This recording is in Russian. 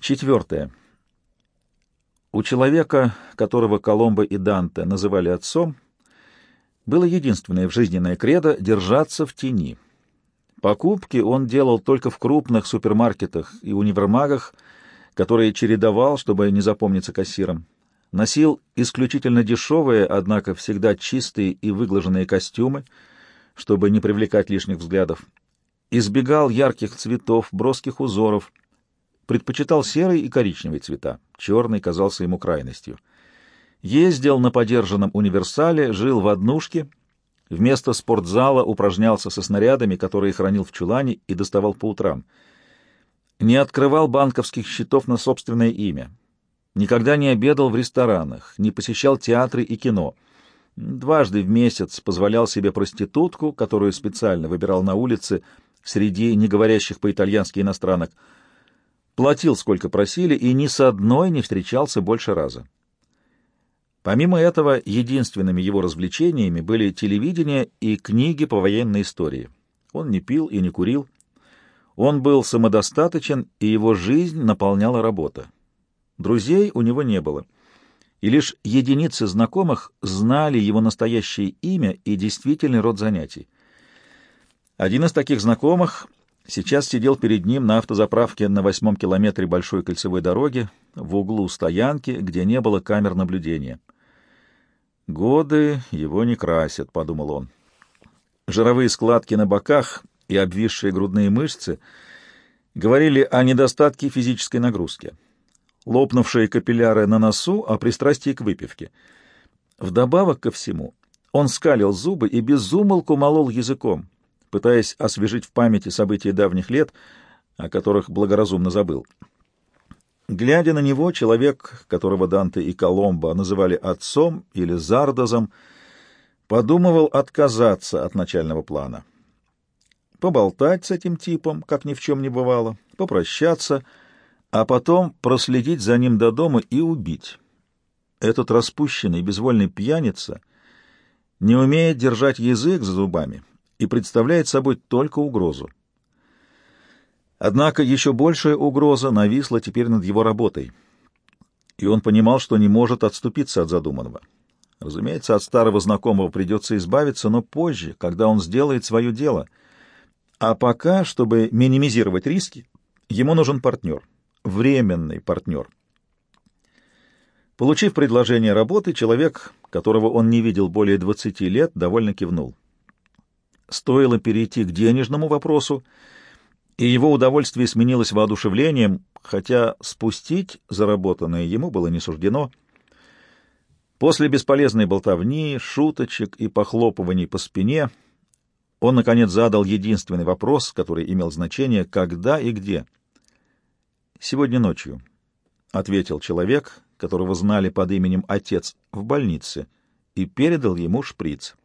Четвертое. У человека, которого Коломбо и Данте называли отцом, было единственное в жизненное кредо — держаться в тени. Покупки он делал только в крупных супермаркетах и универмагах, которые чередовал, чтобы не запомниться кассиром. Носил исключительно дешевые, однако всегда чистые и выглаженные костюмы, чтобы не привлекать лишних взглядов. Избегал ярких цветов, броских узоров. Предпочитал серый и коричневый цвета. Черный казался ему крайностью. Ездил на подержанном универсале, жил в однушке. Вместо спортзала упражнялся со снарядами, которые хранил в чулане и доставал по утрам. Не открывал банковских счетов на собственное имя. Никогда не обедал в ресторанах, не посещал театры и кино. Дважды в месяц позволял себе проститутку, которую специально выбирал на улице, среди неговорящих по-итальянски иностранок. Платил, сколько просили, и ни с одной не встречался больше раза. Помимо этого, единственными его развлечениями были телевидение и книги по военной истории. Он не пил и не курил. Он был самодостаточен, и его жизнь наполняла работа. Друзей у него не было, и лишь единицы знакомых знали его настоящее имя и действительный род занятий. Один из таких знакомых сейчас сидел перед ним на автозаправке на восьмом километре большой кольцевой дороги в углу стоянки, где не было камер наблюдения. «Годы его не красят», — подумал он. Жировые складки на боках и обвисшие грудные мышцы говорили о недостатке физической нагрузки. Лопнувшие капилляры на носу о пристрастии к выпивке. Вдобавок ко всему, он скалил зубы и безумолку молол языком, пытаясь освежить в памяти события давних лет, о которых благоразумно забыл. Глядя на него, человек, которого Данте и Коломбо называли отцом или Зардозом, подумывал отказаться от начального плана. Поболтать с этим типом, как ни в чем не бывало, попрощаться, а потом проследить за ним до дома и убить. Этот распущенный, безвольный пьяница не умеет держать язык за зубами и представляет собой только угрозу. Однако еще большая угроза нависла теперь над его работой, и он понимал, что не может отступиться от задуманного. Разумеется, от старого знакомого придется избавиться, но позже, когда он сделает свое дело. А пока, чтобы минимизировать риски, ему нужен партнер, временный партнер. Получив предложение работы, человек, которого он не видел более 20 лет, довольно кивнул. Стоило перейти к денежному вопросу, и его удовольствие сменилось воодушевлением, хотя спустить заработанное ему было не суждено. После бесполезной болтовни, шуточек и похлопываний по спине он, наконец, задал единственный вопрос, который имел значение «когда и где?». «Сегодня ночью», — ответил человек, которого знали под именем Отец, в больнице, и передал ему шприц.